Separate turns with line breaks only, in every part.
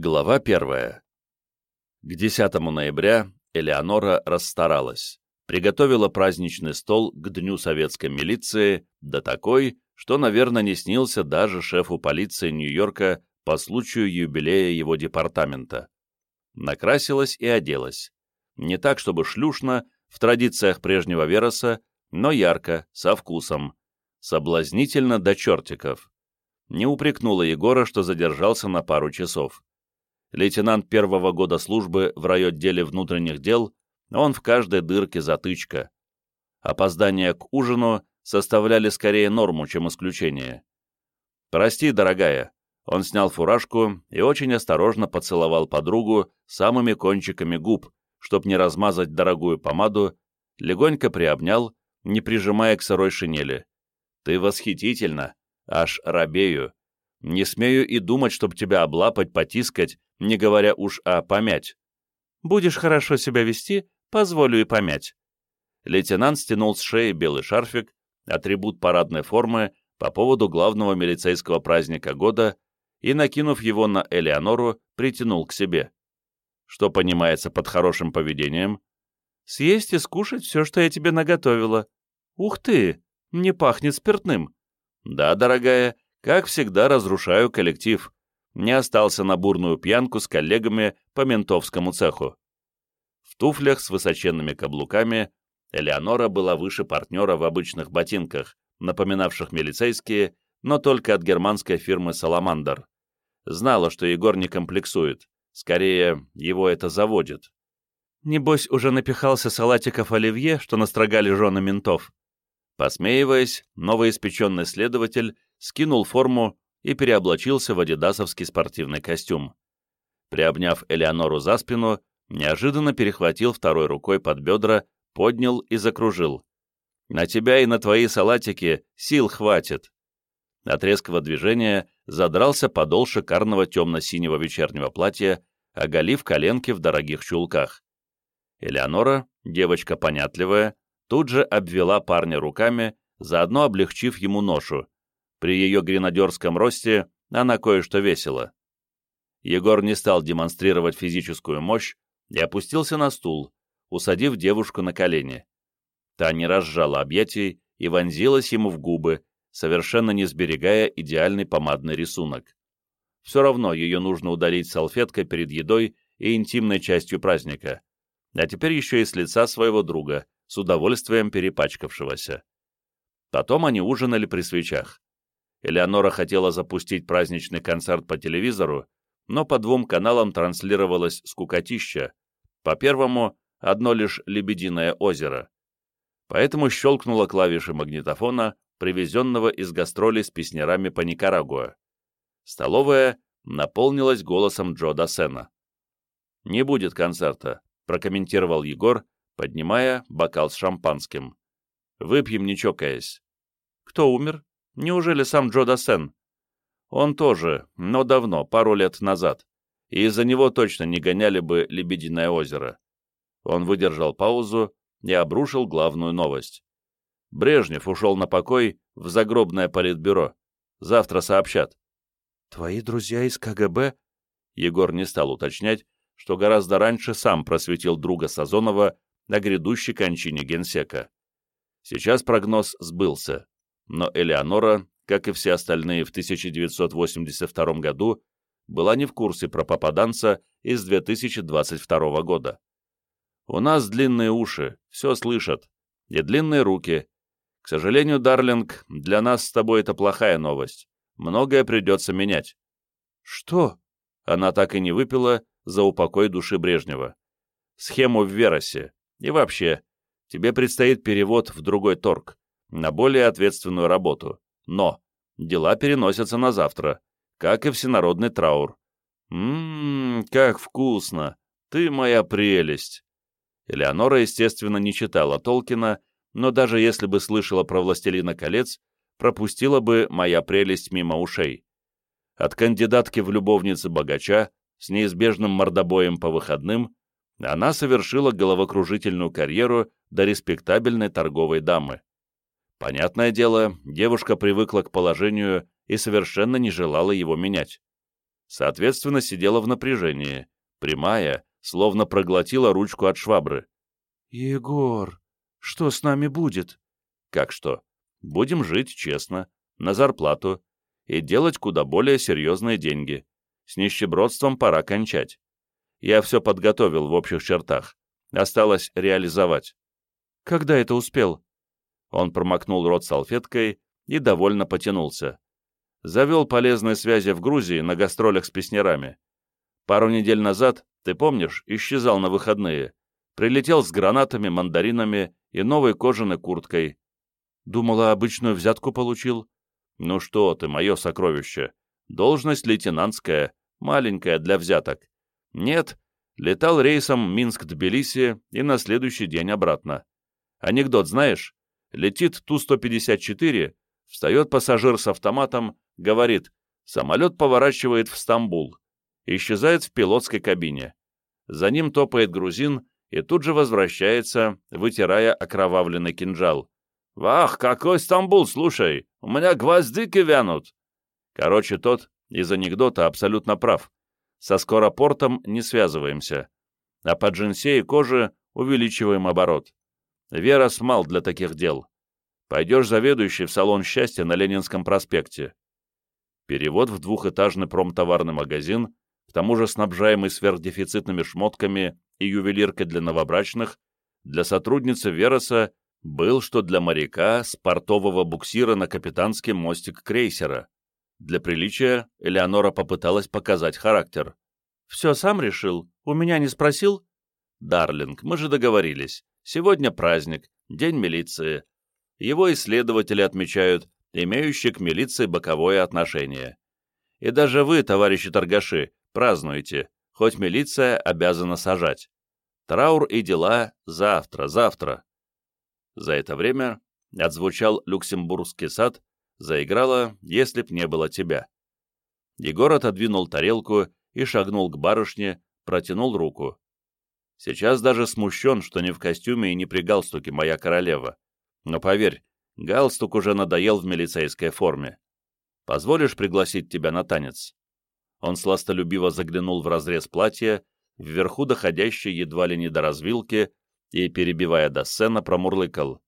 Глава первая. К 10 ноября Элеонора расстаралась, приготовила праздничный стол к Дню советской милиции, да такой, что, наверное, не снился даже шефу полиции Нью-Йорка по случаю юбилея его департамента. Накрасилась и оделась. Не так, чтобы шлюшно, в традициях прежнего Вероса, но ярко, со вкусом. Соблазнительно до чертиков. Не упрекнула Егора, что задержался на пару часов лейтенант первого года службы в райотделе внутренних дел, он в каждой дырке затычка. Опоздания к ужину составляли скорее норму, чем исключение. «Прости, дорогая», он снял фуражку и очень осторожно поцеловал подругу самыми кончиками губ, чтоб не размазать дорогую помаду, легонько приобнял, не прижимая к сырой шинели. «Ты восхитительна, аж робею. Не смею и думать, чтоб тебя облапать, потискать, не говоря уж о помять. Будешь хорошо себя вести, позволю и помять. Лейтенант стянул с шеи белый шарфик, атрибут парадной формы, по поводу главного милицейского праздника года и, накинув его на Элеонору, притянул к себе. Что понимается под хорошим поведением? Съесть и скушать все, что я тебе наготовила. Ух ты, не пахнет спиртным. Да, дорогая, как всегда разрушаю коллектив не остался на бурную пьянку с коллегами по ментовскому цеху. В туфлях с высоченными каблуками Элеонора была выше партнера в обычных ботинках, напоминавших милицейские, но только от германской фирмы «Саламандр». Знала, что Егор не комплексует, скорее, его это заводит. Небось, уже напихался салатиков оливье, что настрогали жены ментов. Посмеиваясь, новоиспеченный следователь скинул форму и переоблачился в адидасовский спортивный костюм. Приобняв Элеонору за спину, неожиданно перехватил второй рукой под бедра, поднял и закружил. «На тебя и на твои салатики сил хватит!» От резкого движения задрался подол шикарного темно-синего вечернего платья, оголив коленки в дорогих чулках. Элеонора, девочка понятливая, тут же обвела парня руками, заодно облегчив ему ношу, при ее гренадерском росте она кое-что весила. Егор не стал демонстрировать физическую мощь и опустился на стул, усадив девушку на колени. Та не разжала объятий и вонзилась ему в губы, совершенно не сберегая идеальный помадный рисунок. Все равно ее нужно удалить салфеткой перед едой и интимной частью праздника, а теперь еще и с лица своего друга, с удовольствием перепачкавшегося. Потом они ужинали при свечах. Элеонора хотела запустить праздничный концерт по телевизору, но по двум каналам транслировалось скукотища. По первому — одно лишь «Лебединое озеро». Поэтому щелкнула клавиши магнитофона, привезенного из гастролей с песнярами по Никарагуа. Столовая наполнилась голосом Джо Досена. «Не будет концерта», — прокомментировал Егор, поднимая бокал с шампанским. «Выпьем, не чокаясь». «Кто умер?» Неужели сам Джо Досен? Он тоже, но давно, пару лет назад. И из-за него точно не гоняли бы Лебединое озеро. Он выдержал паузу и обрушил главную новость. Брежнев ушел на покой в загробное политбюро. Завтра сообщат. «Твои друзья из КГБ?» Егор не стал уточнять, что гораздо раньше сам просветил друга Сазонова на грядущей кончине генсека. Сейчас прогноз сбылся но Элеонора, как и все остальные в 1982 году, была не в курсе про попаданца из 2022 года. У нас длинные уши, все слышат, и длинные руки. К сожалению, Дарлинг, для нас с тобой это плохая новость. Многое придется менять. Что? Она так и не выпила за упокой души Брежнева. Схему в Веросе. И вообще, тебе предстоит перевод в другой торг на более ответственную работу, но дела переносятся на завтра, как и всенародный траур. Ммм, как вкусно! Ты моя прелесть!» Элеонора, естественно, не читала Толкина, но даже если бы слышала про «Властелина колец», пропустила бы «Моя прелесть» мимо ушей. От кандидатки в любовницы богача с неизбежным мордобоем по выходным она совершила головокружительную карьеру до респектабельной торговой дамы. Понятное дело, девушка привыкла к положению и совершенно не желала его менять. соответственно, сидела в напряжении, прямая, словно проглотила ручку от швабры.
«Егор, что с нами будет?»
«Как что? Будем жить честно, на зарплату, и делать куда более серьезные деньги. С нищебродством пора кончать. Я все подготовил в общих чертах. Осталось реализовать».
«Когда это успел?»
Он промокнул рот салфеткой и довольно потянулся. Завел полезные связи в Грузии на гастролях с песнярами. Пару недель назад, ты помнишь, исчезал на выходные. Прилетел с гранатами, мандаринами и новой кожаной курткой.
Думала, обычную взятку получил.
Ну что ты, мое сокровище. Должность лейтенантская, маленькая для взяток. Нет, летал рейсом Минск-Тбилиси и на следующий день обратно. Анекдот знаешь? Летит Ту-154, встает пассажир с автоматом, говорит, самолет поворачивает в Стамбул, исчезает в пилотской кабине. За ним топает грузин и тут же возвращается, вытирая окровавленный кинжал. «Вах, какой Стамбул, слушай! У меня гвоздики вянут!» Короче, тот из анекдота абсолютно прав. Со скоропортом не связываемся. А по джинсе и коже увеличиваем оборот. Вера смал для таких дел. Пойдешь заведующий в салон счастья на Ленинском проспекте. Перевод в двухэтажный промтоварный магазин, к тому же снабжаемый сверхдефицитными шмотками и ювелиркой для новобрачных, для сотрудницы Вероса был, что для моряка с портового буксира на капитанский мостик крейсера. Для приличия Элеонора попыталась показать характер.
«Все сам решил? У меня не спросил?»
«Дарлинг, мы же договорились. Сегодня праздник, день милиции. Его исследователи отмечают, имеющие к милиции боковое отношение. И даже вы, товарищи торгаши, празднуете, хоть милиция обязана сажать. Траур и дела завтра, завтра. За это время отзвучал Люксембургский сад, заиграла «Если б не было тебя». Егор отодвинул тарелку и шагнул к барышне, протянул руку. Сейчас даже смущен, что не в костюме и не при галстуке моя королева. Но поверь, галстук уже надоел в милицейской форме. Позволишь пригласить тебя на танец?» Он сластолюбиво заглянул в разрез платья, вверху доходящей едва ли не до развилки, и, перебивая до сцена, промурлыкал.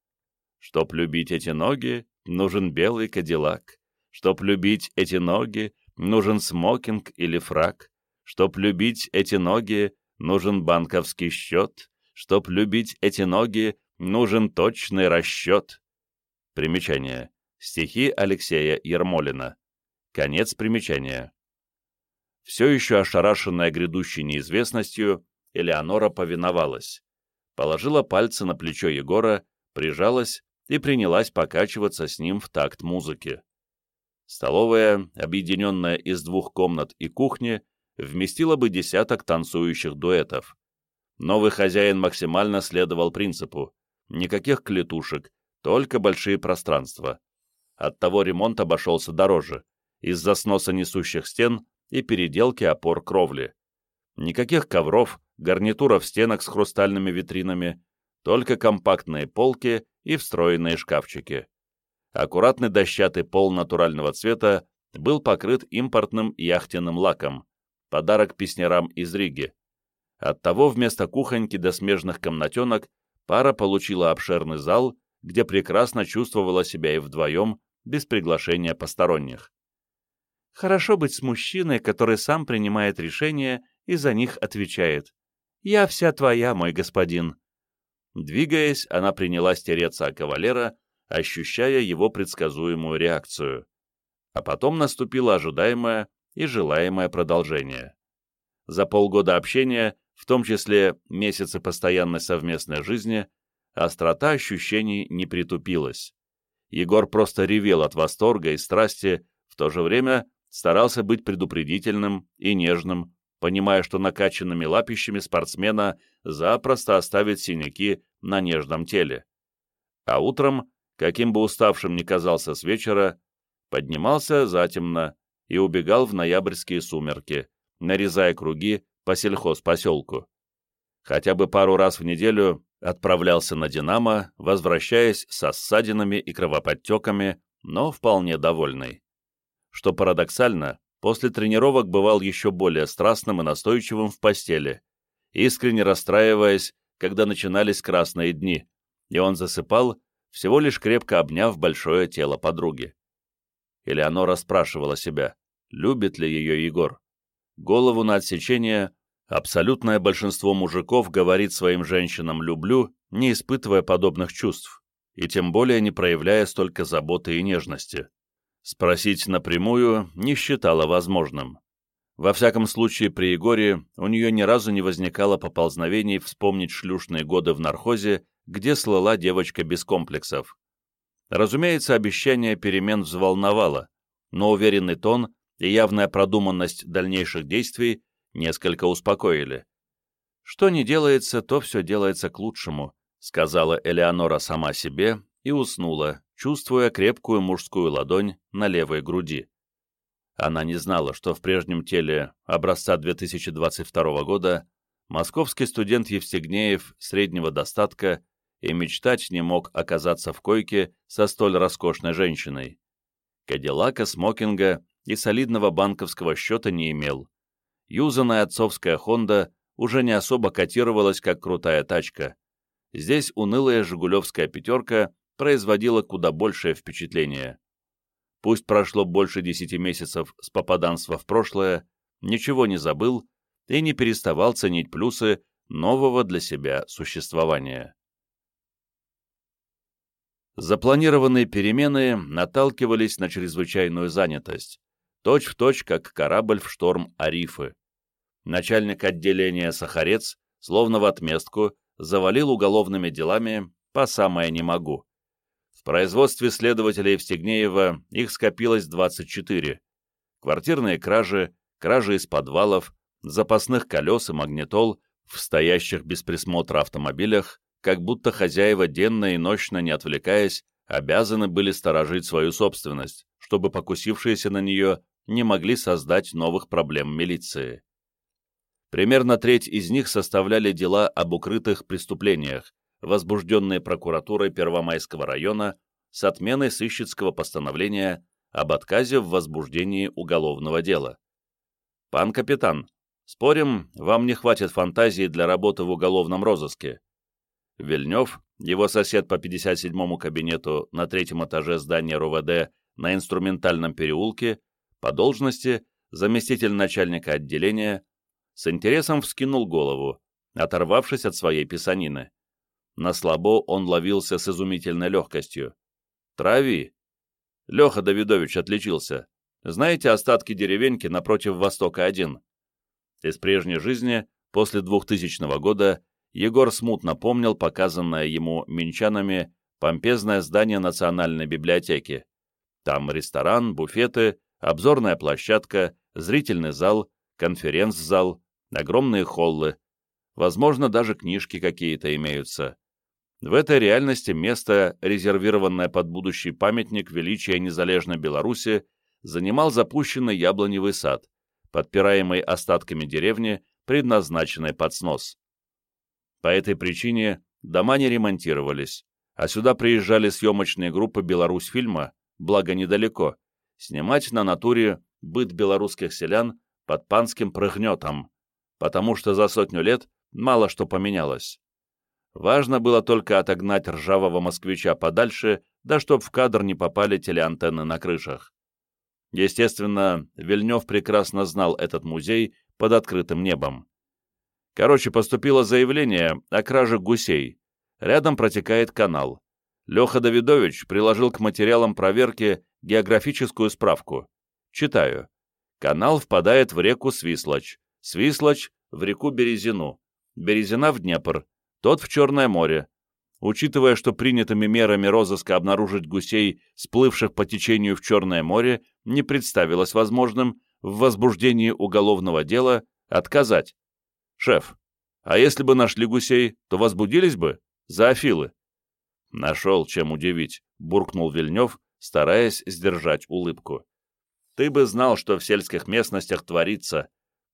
«Чтоб любить эти ноги, нужен белый кадиллак. Чтоб любить эти ноги, нужен смокинг или фрак. Чтоб любить эти ноги, нужен банковский счет. Чтоб любить эти ноги, нужен точный расчет». Примечание. Стихи Алексея Ермолина. Конец примечания. Все еще ошарашенная грядущей неизвестностью, Элеонора повиновалась положила пальцы на плечо Егора, прижалась и принялась покачиваться с ним в такт музыки. Столовая, объединенная из двух комнат и кухни, вместила бы десяток танцующих дуэтов. Новый хозяин максимально следовал принципу никаких клетушек, только большие пространства. Оттого ремонт обошелся дороже, из-за сноса несущих стен и переделки опор кровли. Никаких ковров, гарнитура в стенах с хрустальными витринами, только компактные полки и встроенные шкафчики. Аккуратный дощатый пол натурального цвета был покрыт импортным яхтенным лаком, подарок песнярам из Риги. Оттого вместо кухоньки до смежных комнатенок пара получила обширный зал, где прекрасно чувствовала себя и вдвоем, без приглашения посторонних.
Хорошо быть с мужчиной, который сам принимает решения и за них отвечает. «Я вся твоя, мой господин».
Двигаясь, она принялась тереться о кавалера, ощущая его предсказуемую реакцию. А потом наступило ожидаемое и желаемое продолжение. За полгода общения, в том числе месяцы постоянной совместной жизни, острота ощущений не притупилась. Егор просто ревел от восторга и страсти, в то же время старался быть предупредительным и нежным, понимая, что накачанными лапищами спортсмена запросто оставит синяки на нежном теле. А утром, каким бы уставшим ни казался с вечера, поднимался затемно и убегал в ноябрьские сумерки, нарезая круги по сельхозпоселку. Хотя бы пару раз в неделю отправлялся на «Динамо», возвращаясь со ссадинами и кровоподтеками, но вполне довольный. Что парадоксально, после тренировок бывал еще более страстным и настойчивым в постели, искренне расстраиваясь, когда начинались красные дни, и он засыпал, всего лишь крепко обняв большое тело подруги. Элеонора спрашивала себя, любит ли ее Егор. Голову на отсечение абсолютное большинство мужиков говорит своим женщинам «люблю», не испытывая подобных чувств, и тем более не проявляя столько заботы и нежности. Спросить напрямую не считала возможным. Во всяком случае, при Егоре у нее ни разу не возникало поползновений вспомнить шлюшные годы в нархозе, где слыла девочка без комплексов. Разумеется, обещание перемен взволновало, но уверенный тон и явная продуманность дальнейших действий несколько успокоили. «Что не делается, то все делается к лучшему», сказала Элеонора сама себе и уснула, чувствуя крепкую мужскую ладонь на левой груди. Она не знала, что в прежнем теле образца 2022 года московский студент Евстигнеев среднего достатка и мечтать не мог оказаться в койке со столь роскошной женщиной. Кадиллака, смокинга и солидного банковского счета не имел. Юзанная отцовская «Хонда» уже не особо котировалась как крутая тачка. Здесь унылая «Жигулевская пятерка» производила куда большее впечатление. Пусть прошло больше десяти месяцев с попаданства в прошлое, ничего не забыл и не переставал ценить плюсы нового для себя существования. Запланированные перемены наталкивались на чрезвычайную занятость, точь-в-точь, точь, как корабль в шторм Арифы. Начальник отделения Сахарец, словно в отместку, завалил уголовными делами по самое не могу. В производстве следователей Евстигнеева их скопилось 24. Квартирные кражи, кражи из подвалов, запасных колес и магнитол в стоящих без присмотра автомобилях, как будто хозяева денно и ночно, не отвлекаясь, обязаны были сторожить свою собственность, чтобы покусившиеся на нее не могли создать новых проблем милиции. Примерно треть из них составляли дела об укрытых преступлениях, возбужденные прокуратурой Первомайского района с отменой сыщицкого постановления об отказе в возбуждении уголовного дела. «Пан капитан, спорим, вам не хватит фантазии для работы в уголовном розыске?» Вильнев, его сосед по 57-му кабинету на третьем этаже здания РОВД на инструментальном переулке, по должности заместитель начальника отделения, с интересом вскинул голову, оторвавшись от своей писанины. На слабо он ловился с изумительной легкостью. «Трави!» Леха Давидович отличился. Знаете остатки деревеньки напротив Востока-1? Из прежней жизни, после 2000 года, Егор смутно помнил показанное ему минчанами помпезное здание Национальной библиотеки. Там ресторан, буфеты, обзорная площадка, зрительный зал, конференц-зал, огромные холлы. Возможно, даже книжки какие-то имеются. В этой реальности место, резервированное под будущий памятник величия незалежной Беларуси, занимал запущенный яблоневый сад, подпираемый остатками деревни, предназначенной под снос. По этой причине дома не ремонтировались, а сюда приезжали съемочные группы «Беларусь-фильма», благо недалеко, снимать на натуре быт белорусских селян под панским прыгнетом, потому что за сотню лет мало что поменялось. Важно было только отогнать ржавого москвича подальше, да чтоб в кадр не попали телеантенны на крышах. Естественно, Вильнев прекрасно знал этот музей под открытым небом. Короче, поступило заявление о краже гусей. Рядом протекает канал. Леха Давидович приложил к материалам проверки географическую справку. Читаю. Канал впадает в реку Свислочь. Свислочь — в реку Березину. Березина в Днепр тот в Черное море. Учитывая, что принятыми мерами розыска обнаружить гусей, сплывших по течению в Черное море, не представилось возможным в возбуждении уголовного дела отказать. Шеф, а если бы нашли гусей, то возбудились бы? Зоофилы. Нашел, чем удивить, буркнул Вильнев, стараясь сдержать улыбку. Ты бы знал, что в сельских местностях творится.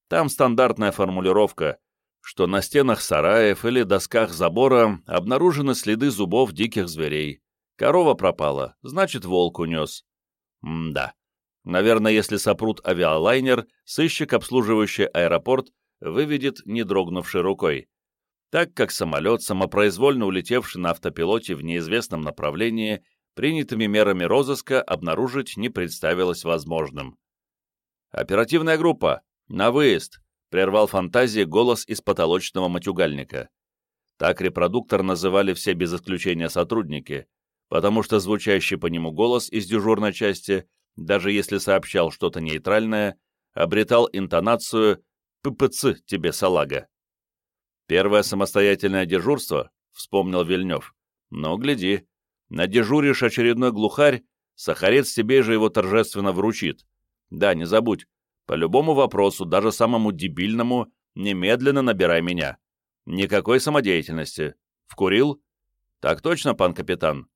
Там стандартная формулировка что на стенах сараев или досках забора обнаружены следы зубов диких зверей. Корова пропала, значит, волк унес. М-да. Наверное, если сопрут авиалайнер, сыщик, обслуживающий аэропорт, выведет не дрогнувшей рукой. Так как самолет, самопроизвольно улетевший на автопилоте в неизвестном направлении, принятыми мерами розыска обнаружить не представилось возможным. «Оперативная группа! На выезд!» — прервал фантазии голос из потолочного матюгальника. Так репродуктор называли все без исключения сотрудники, потому что звучащий по нему голос из дежурной части, даже если сообщал что-то нейтральное, обретал интонацию «ППЦ тебе, салага». «Первое самостоятельное дежурство», — вспомнил Вильнев. «Ну, гляди, надежуришь очередной глухарь, Сахарец тебе же его торжественно вручит. Да, не забудь, по любому вопросу, даже самому дебильному, немедленно набирай меня. Никакой самодеятельности. Вкурил? Так точно, пан капитан.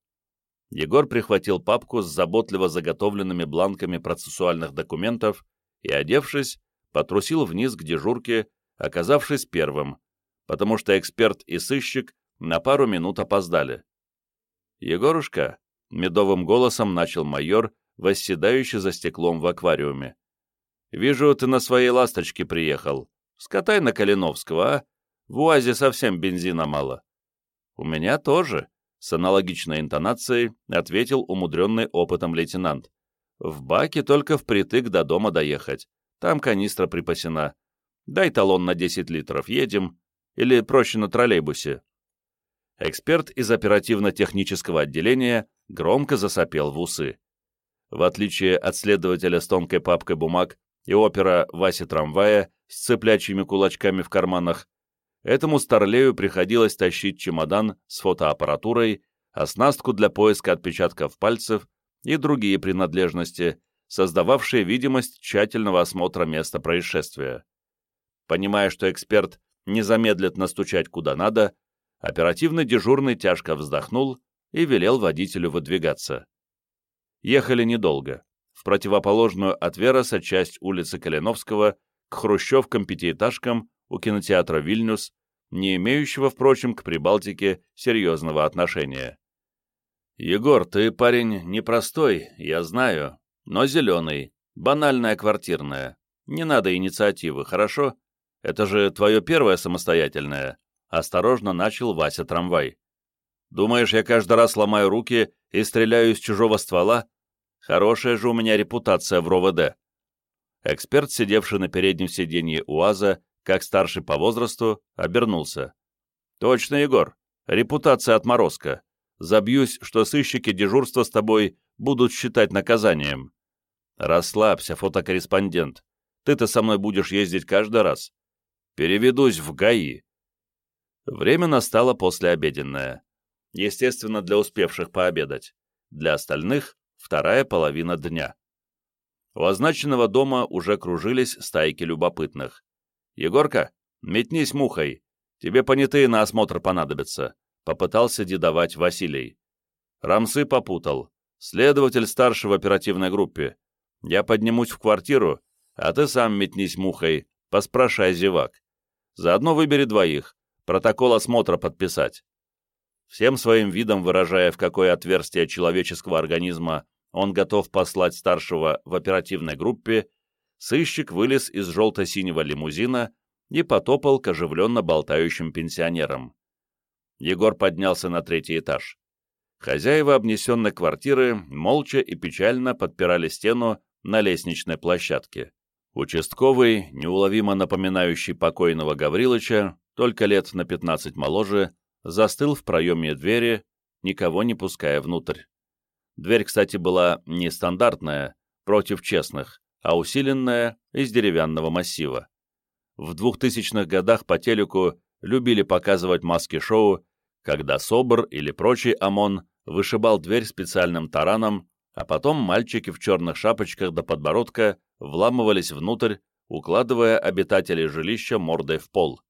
Егор прихватил папку с заботливо заготовленными бланками процессуальных документов и, одевшись, потрусил вниз к дежурке, оказавшись первым, потому что эксперт и сыщик на пару минут опоздали. «Егорушка», — медовым голосом начал майор, восседающий за стеклом в аквариуме, Вижу, ты на своей ласточке приехал. Скатай на Калиновского, а? В УАЗе совсем бензина мало. У меня тоже, с аналогичной интонацией ответил умудренный опытом лейтенант. В баке только впритык до дома доехать. Там канистра припасена. Дай талон на 10 литров, едем. Или проще на троллейбусе. Эксперт из оперативно-технического отделения громко засопел в усы. В отличие от следователя с тонкой папкой бумаг, и опера Васи Трамвая с цыплячьими кулачками в карманах, этому старлею приходилось тащить чемодан с фотоаппаратурой, оснастку для поиска отпечатков пальцев и другие принадлежности, создававшие видимость тщательного осмотра места происшествия. Понимая, что эксперт не замедлит настучать куда надо, оперативный дежурный тяжко вздохнул и велел водителю выдвигаться. Ехали недолго в противоположную от Вероса часть улицы Калиновского к хрущевкам-пятиэтажкам у кинотеатра «Вильнюс», не имеющего, впрочем, к Прибалтике серьезного отношения. «Егор, ты парень непростой, я знаю, но зеленый, банальная квартирная. Не надо инициативы, хорошо? Это же твое первое самостоятельное», — осторожно начал Вася трамвай. «Думаешь, я каждый раз ломаю руки и стреляю из чужого ствола? Хорошая же у меня репутация в РОВД. Эксперт, сидевший на переднем сиденье УАЗа, как старший по возрасту, обернулся. «Точно, Егор. Репутация отморозка. Забьюсь, что сыщики дежурства с тобой будут считать наказанием». «Расслабься, фотокорреспондент. Ты-то со мной будешь ездить каждый раз. Переведусь в ГАИ». Время настало послеобеденное. Естественно, для успевших пообедать. Для остальных вторая половина дня. У означенного дома уже кружились стайки любопытных. «Егорка, метнись мухой, тебе понятые на осмотр понадобятся», — попытался дедовать Василий. Рамсы попутал. Следователь старший в оперативной группе. Я поднимусь в квартиру, а ты сам метнись мухой, поспрашай зевак. Заодно выбери двоих, протокол осмотра подписать всем своим видом выражая, в какое отверстие человеческого организма он готов послать старшего в оперативной группе, сыщик вылез из желто-синего лимузина и потопал к оживленно болтающим пенсионерам. Егор поднялся на третий этаж. Хозяева обнесенной квартиры молча и печально подпирали стену на лестничной площадке. Участковый, неуловимо напоминающий покойного Гаврилыча, только лет на 15 моложе, застыл в проеме двери, никого не пуская внутрь. Дверь, кстати, была не стандартная, против честных, а усиленная из деревянного массива. В 2000-х годах по телеку любили показывать маски-шоу, когда СОБР или прочий ОМОН вышибал дверь специальным тараном, а потом мальчики в черных шапочках до подбородка вламывались внутрь, укладывая обитателей жилища мордой в пол.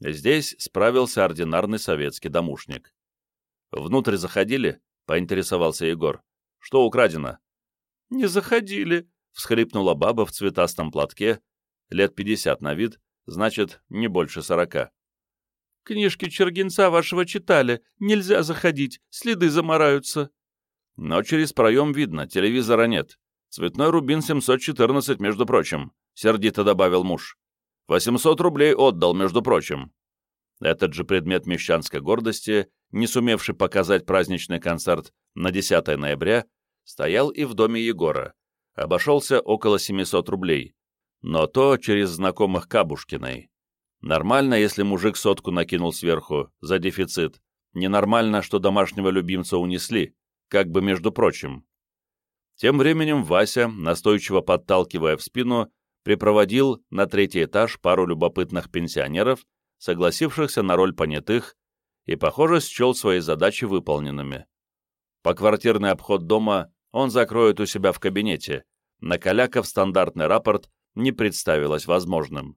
Здесь справился ординарный советский домушник. «Внутрь заходили?» — поинтересовался Егор. «Что украдено?» «Не заходили», — всхлипнула баба в цветастом платке, лет пятьдесят на вид, значит, не больше сорока. «Книжки Чергинца вашего читали, нельзя заходить, следы замараются». «Но через проем видно, телевизора нет. Цветной рубин 714, между прочим», — сердито добавил муж. «800 рублей отдал, между прочим». Этот же предмет мещанской гордости, не сумевший показать праздничный концерт на 10 ноября, стоял и в доме Егора. Обошелся около 700 рублей. Но то через знакомых Кабушкиной. Нормально, если мужик сотку накинул сверху, за дефицит. Ненормально, что домашнего любимца унесли, как бы между прочим. Тем временем Вася, настойчиво подталкивая в спину, припроводил на третий этаж пару любопытных пенсионеров, согласившихся на роль понятых, и, похоже, счел свои задачи выполненными. Поквартирный обход дома он закроет у себя в кабинете. Накаляков стандартный рапорт не представилось возможным.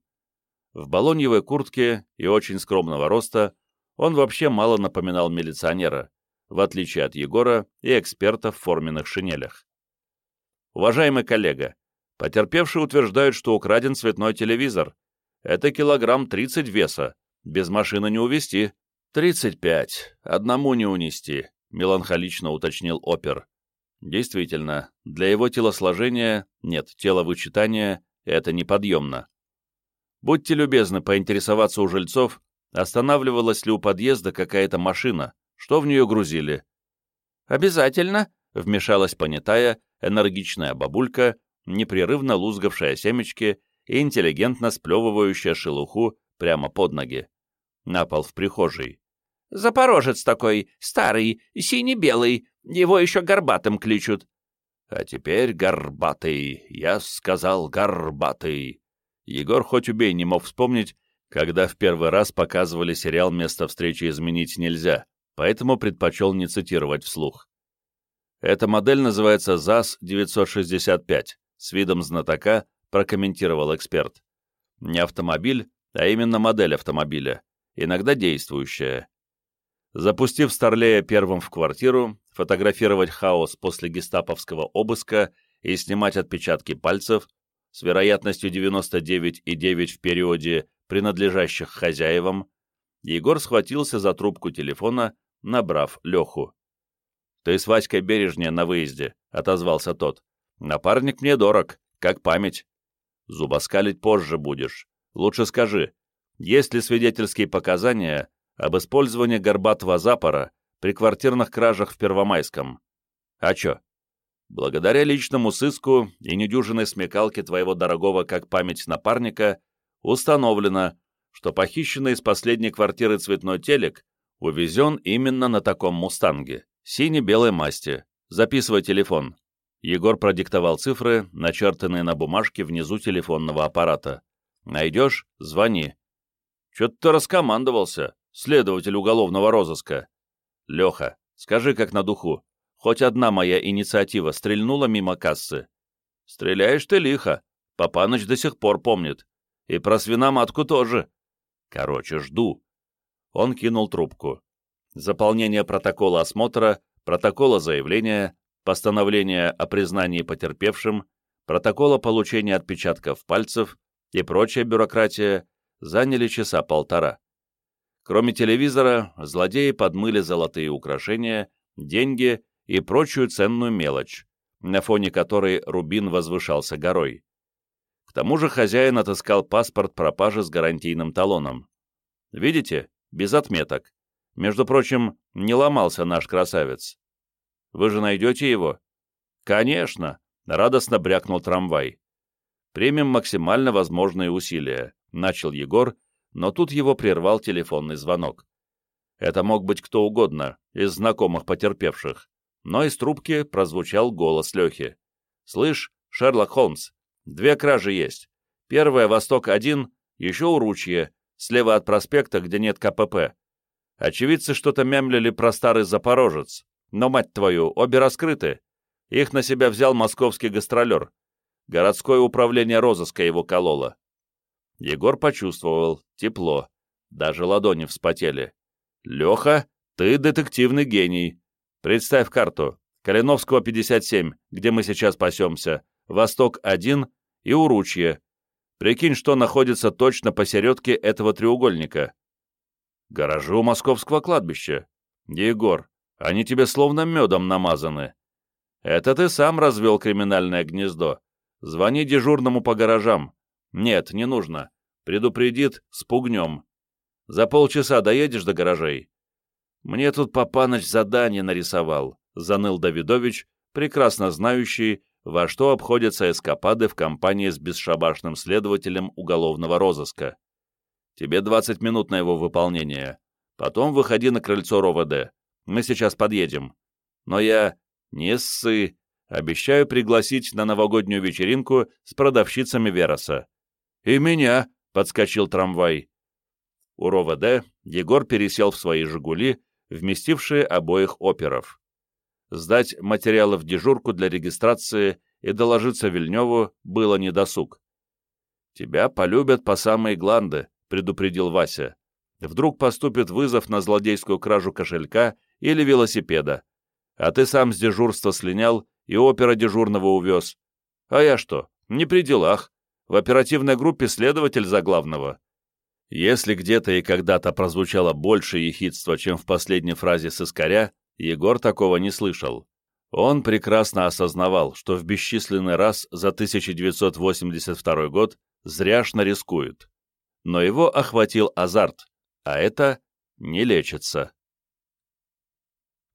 В балоньевой куртке и очень скромного роста он вообще мало напоминал милиционера, в отличие от Егора и эксперта в форменных шинелях. Уважаемый коллега, потерпевшие утверждают, что украден цветной телевизор. Это килограмм 30 веса, без машины не увезти. 35, одному не унести, меланхолично уточнил опер. Действительно, для его телосложения, нет, теловычитания, это неподъемно. Будьте любезны поинтересоваться у жильцов, останавливалась ли у подъезда какая-то машина, что в нее грузили. «Обязательно», — вмешалась понятая, энергичная бабулька, непрерывно лузгавшая семечки и интеллигентно сплевывающая шелуху прямо под ноги. На пол в прихожей. «Запорожец такой, старый, синий-белый, его еще горбатым кличут». «А теперь горбатый, я сказал горбатый». Егор хоть убей не мог вспомнить, когда в первый раз показывали сериал «Место встречи изменить нельзя», поэтому предпочел не цитировать вслух. Эта модель называется ЗАЗ-965, с видом знатока прокомментировал эксперт. Не автомобиль, а именно модель автомобиля, иногда действующая. Запустив Старлея первым в квартиру, фотографировать хаос после гестаповского обыска и снимать отпечатки пальцев с вероятностью 99,9 в периоде, принадлежащих хозяевам, Егор схватился за трубку телефона, набрав Леху. «Ты с Васькой бережнее на выезде», — отозвался тот. «Напарник мне дорог, как память. Зубоскалить позже будешь. Лучше скажи, есть ли свидетельские показания об использовании горбатого запора при квартирных кражах в Первомайском? А чё? Благодаря личному сыску и недюжинной смекалке твоего дорогого как память напарника установлено, что похищенный из последней квартиры цветной телек увезен именно на таком «Мустанге». Сине-белой масти. Записывай телефон. Егор продиктовал цифры, начертанные на бумажке внизу телефонного аппарата. Найдешь — звони. Чё-то ты раскомандовался, следователь уголовного розыска. Леха, скажи как на духу, хоть одна моя инициатива стрельнула мимо кассы? Стреляешь ты лихо, Папаныч до сих пор помнит. И про свиноматку тоже. Короче, жду. Он кинул трубку заполнение протокола осмотра, протокола заявления, постановления о признании потерпевшим, протокола получения отпечатков пальцев и прочая бюрократия заняли часа полтора. Кроме телевизора, злодеи подмыли золотые украшения, деньги и прочую ценную мелочь, на фоне которой рубин возвышался горой. К тому же хозяин отыскал паспорт пропажи с гарантийным талоном. Видите, без отметок. Между прочим, не ломался наш красавец. Вы же найдете его? Конечно, радостно брякнул трамвай. Примем максимально возможные усилия, начал Егор, но тут его прервал телефонный звонок. Это мог быть кто угодно, из знакомых потерпевших, но из трубки прозвучал голос Лехи. «Слышь, Шерлок Холмс, две кражи есть. Первая — Восток-1, еще уручье, слева от проспекта, где нет КПП. Очевидцы что-то мямлили про старый Запорожец, но, мать твою, обе раскрыты. Их на себя взял московский гастролер. Городское управление розыска его кололо. Егор почувствовал тепло. Даже ладони вспотели. «Леха, ты детективный гений. Представь карту. Калиновского, 57, где мы сейчас пасемся. Восток-1 и Уручье. Прикинь, что находится точно посередке этого треугольника. Гаражи у московского кладбища. Егор, они тебе словно медом намазаны. Это ты сам развел криминальное гнездо. Звони дежурному по гаражам. Нет, не нужно. Предупредит, спугнем. За полчаса доедешь до гаражей? Мне тут Папаныч задание нарисовал, заныл Давидович, прекрасно знающий, во что обходятся эскапады в компании с бесшабашным следователем уголовного розыска. Тебе 20 минут на его выполнение. Потом выходи на крыльцо РОВД. Мы сейчас подъедем. Но я... Не ссы. Обещаю пригласить на новогоднюю вечеринку с продавщицами Вероса. «И меня!» — подскочил трамвай. У РОВД Егор пересел в свои «Жигули», вместившие обоих оперов. Сдать материалы в дежурку для регистрации и доложиться Вильневу было недосуг. «Тебя полюбят по самые гланды», — предупредил Вася. «Вдруг поступит вызов на злодейскую кражу кошелька или велосипеда, а ты сам с дежурства слинял и опера дежурного увез. А я что, не при делах. В оперативной группе следователь за главного. Если где-то и когда-то прозвучало больше ехидства, чем в последней фразе сыскаря, Егор такого не слышал. Он прекрасно осознавал, что в бесчисленный раз за 1982 год зряшно рискует. Но его охватил азарт, а это не лечится.